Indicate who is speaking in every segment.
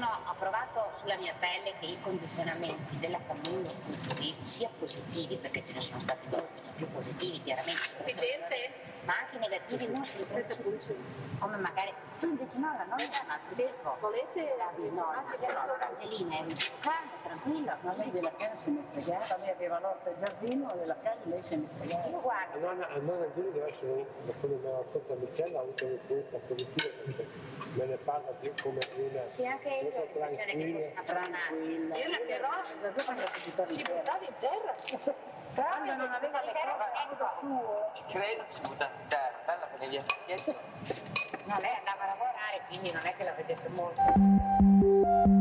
Speaker 1: sono, approvato
Speaker 2: condizionamenti della famiglia culturali sia positivi, perché ce ne sono stati molti più positivi chiaramente, ma anche negativi non si riconoscono. Come magari tu invece no, la nonna è una ecco, volete la bisnonna, Angelina è calma, tranquilla.
Speaker 3: Ma lei della casa se ne fregava, lei aveva l'orto e giardino, della casa lei se ne fregava.
Speaker 2: Io guardo.
Speaker 4: La nonna, la nonna Angelina deve essere, da quello che mi ha raccontato Michela, ha avuto un'influenza positiva perché me ne parla più come una
Speaker 2: sì, anche io ho l'impressione che fosse tranquilla.
Speaker 5: Io la però si buttava in terra.
Speaker 3: Quando non aveva le suo.
Speaker 6: Credo si buttasse in terra, bella che ne via sacchietto.
Speaker 2: No, lei andava a lavorare, quindi non è che la vedesse molto.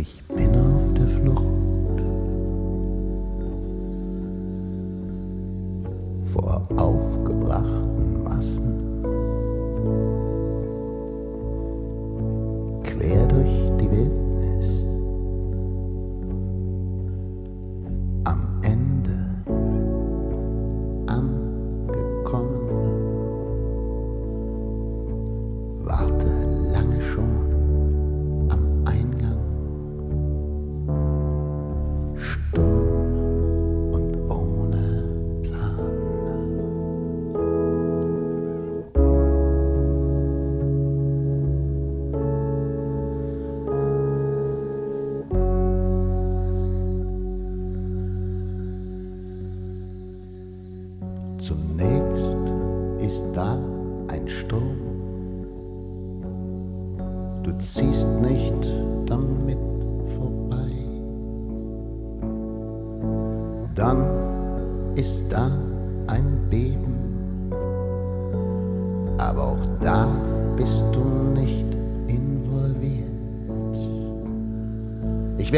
Speaker 7: Ich bin auf der Flucht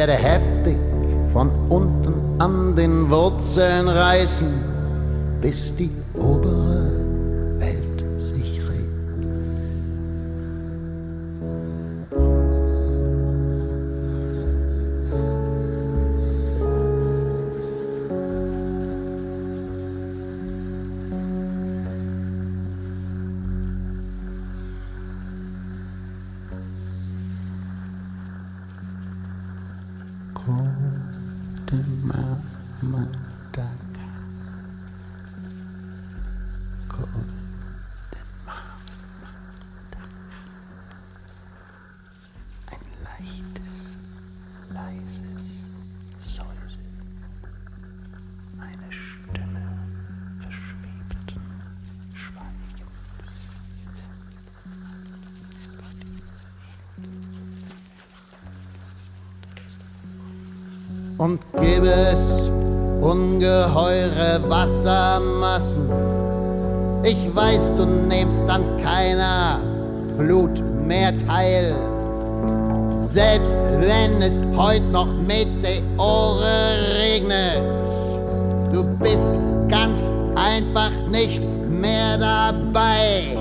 Speaker 7: werde heftig von unten an den Wurzeln reißen, bis die Ich weiß, du nimmst an keiner Flut mehr teil. Selbst wenn es heut noch Meteore regnet, du bist ganz einfach nicht mehr dabei.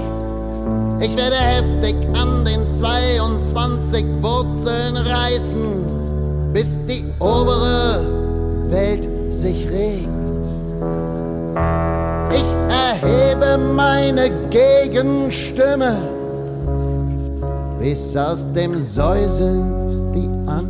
Speaker 7: Ich werde heftig an den 22 Wurzeln reißen, bis die obere Welt sich regt. Ich erhebe meine Gegenstimme, bis aus dem Säuseln die Antwort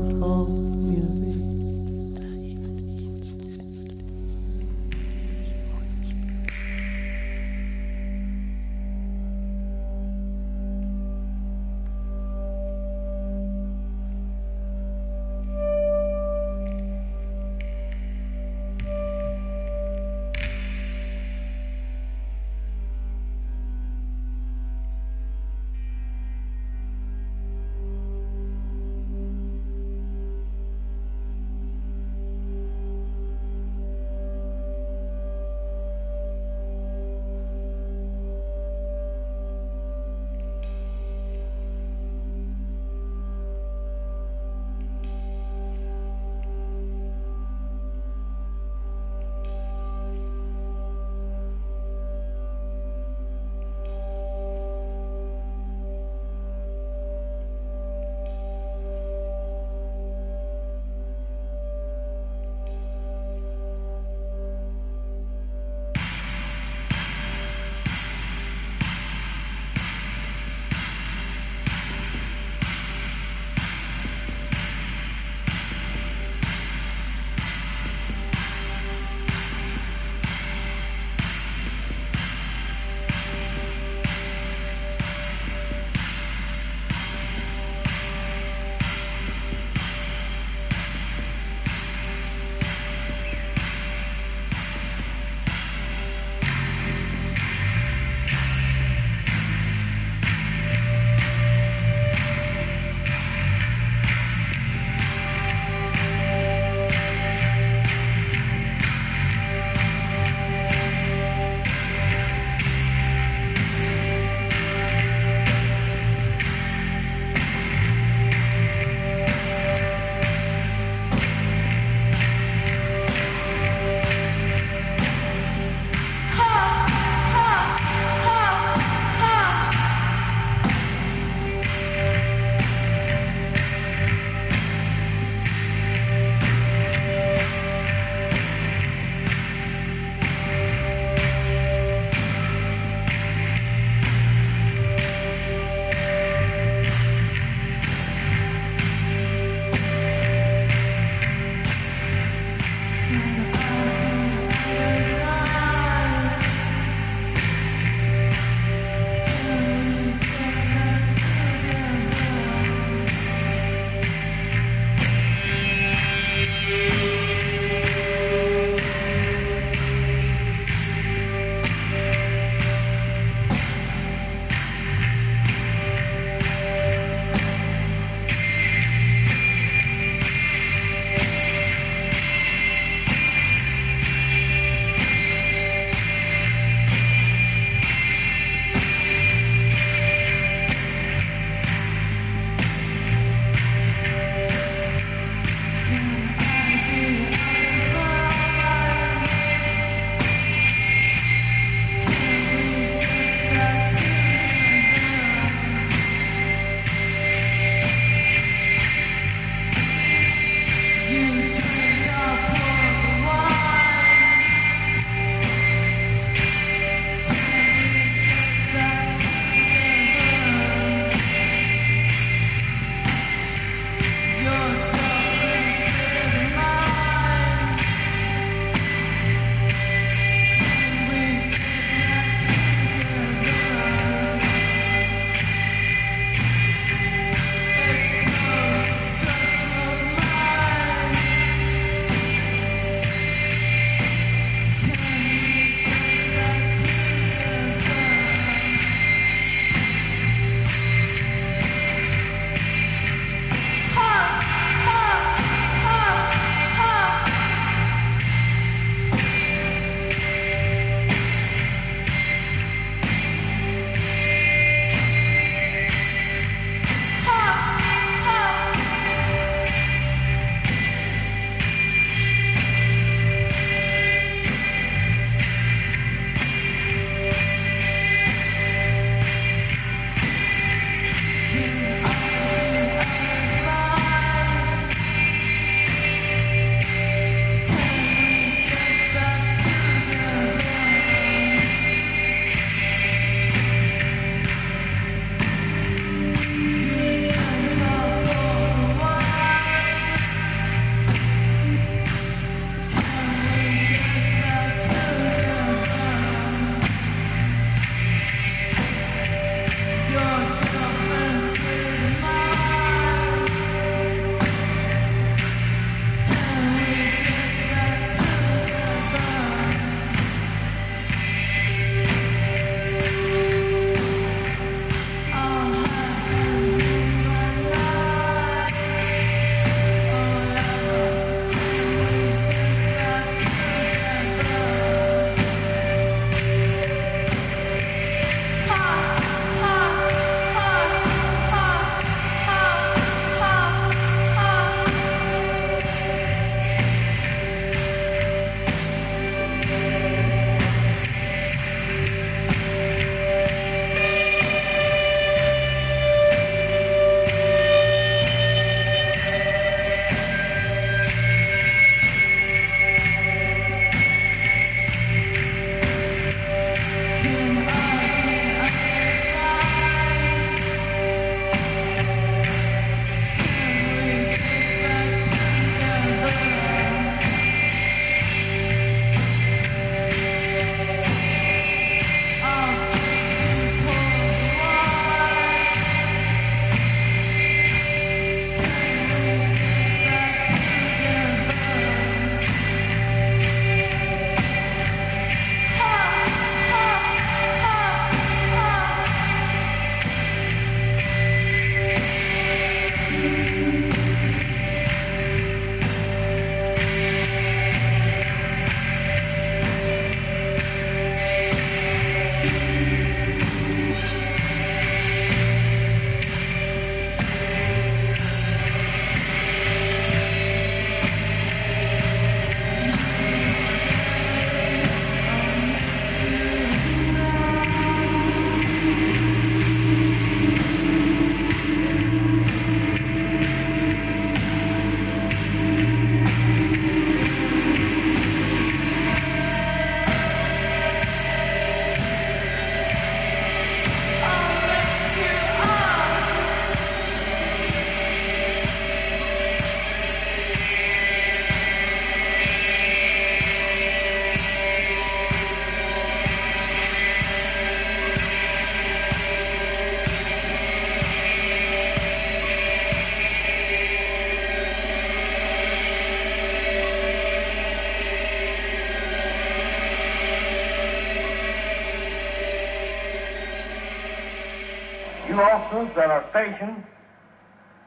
Speaker 8: that are stationed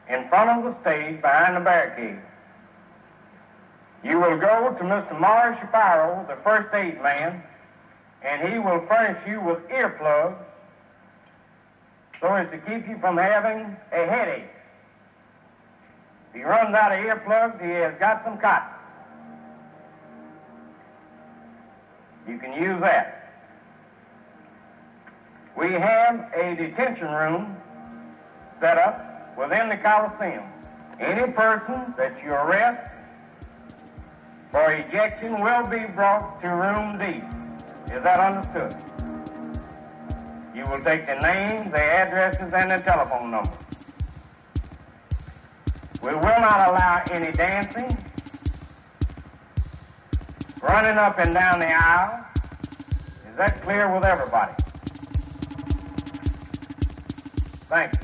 Speaker 8: in front of the stage behind the barricade. You will go to Mr. Morris Shapiro, the first aid man, and he will furnish you with earplugs so as to keep you from having a headache. If he runs out of earplugs, he has got some cotton. You can use that. We have a detention room set up within the Coliseum. Any person that you arrest for ejection will be brought to room D. Is that understood? You will take the names, the addresses, and the telephone numbers. We will not allow any dancing, running up and down the aisle. Is that clear with everybody? Thank you.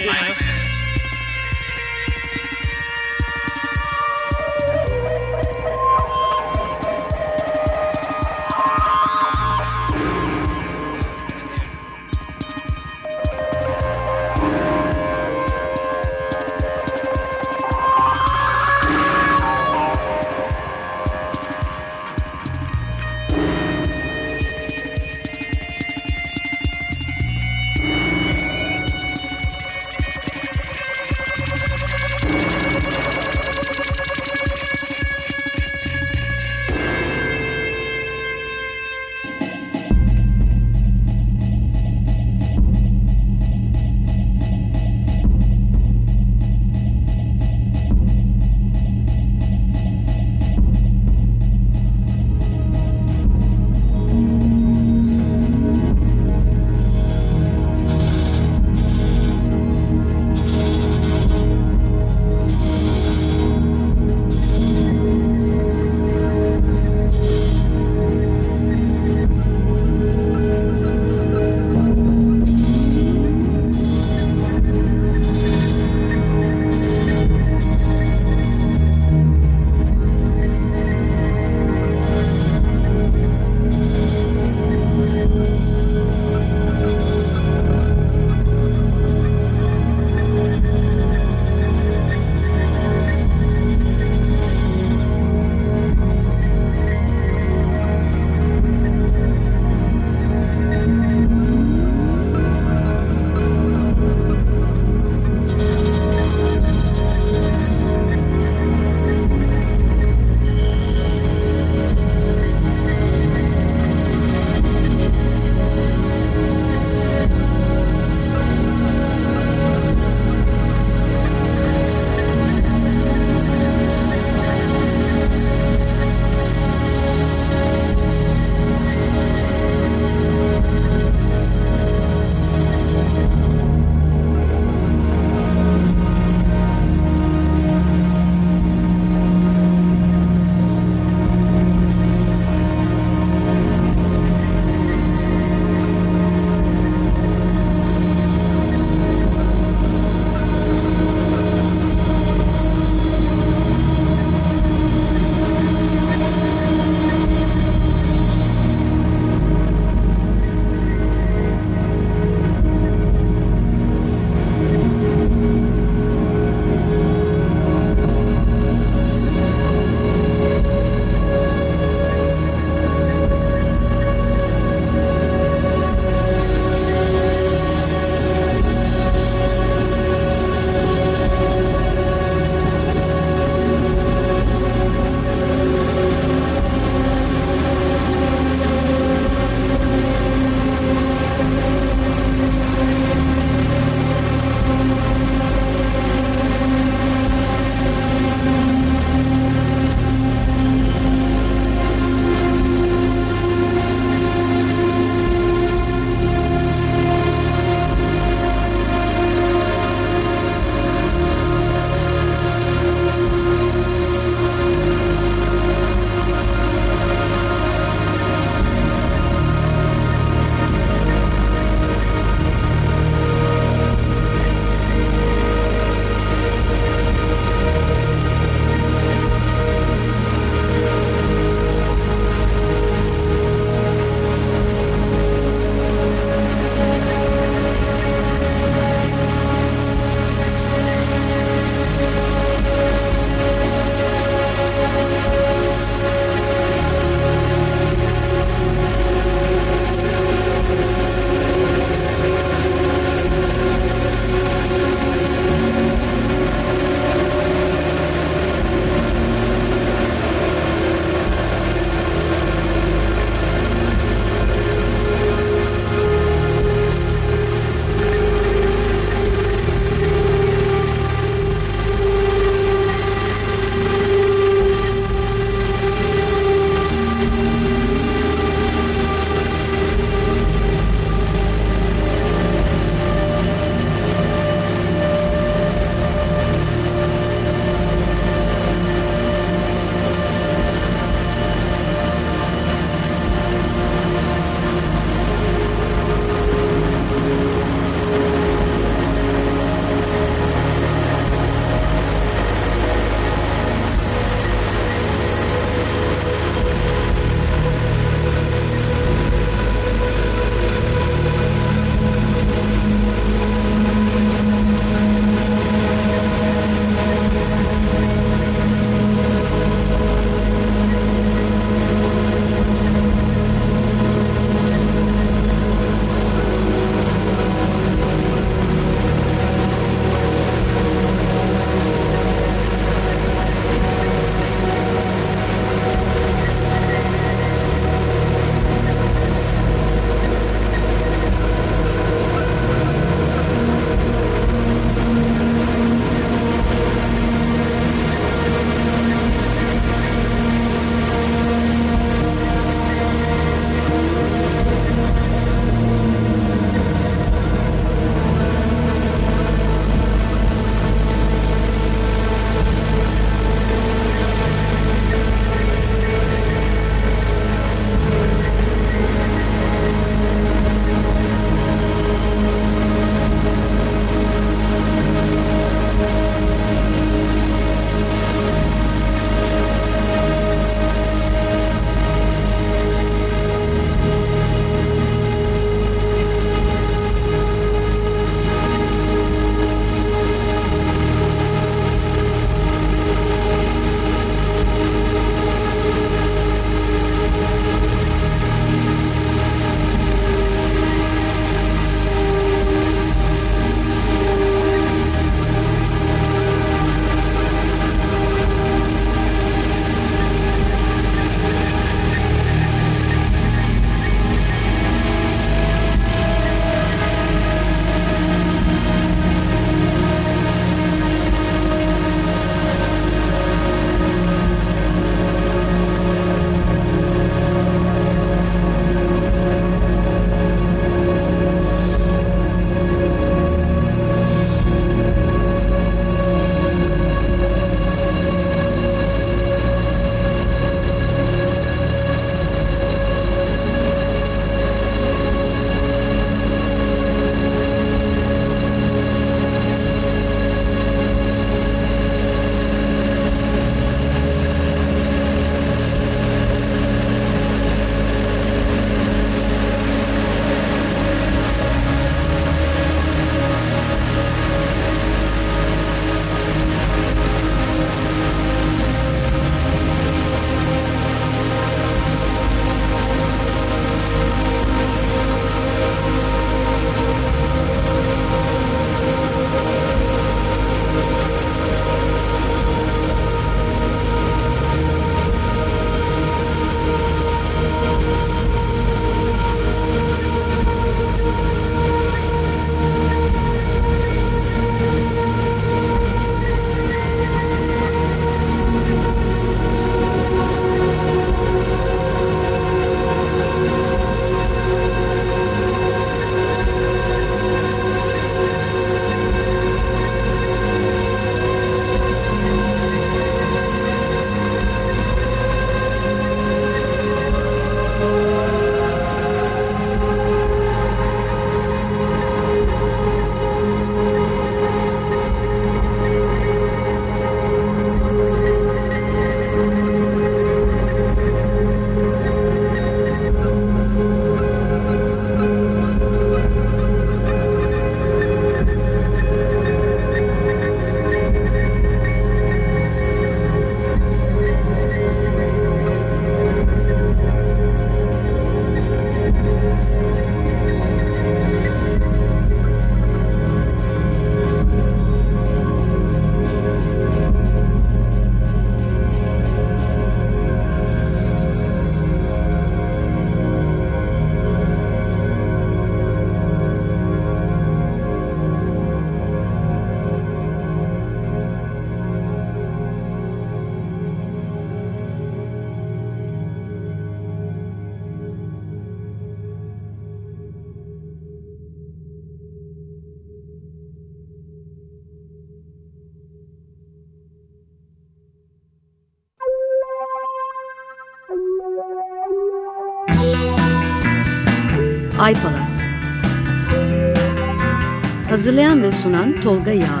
Speaker 1: Sunan Tolga Yağlı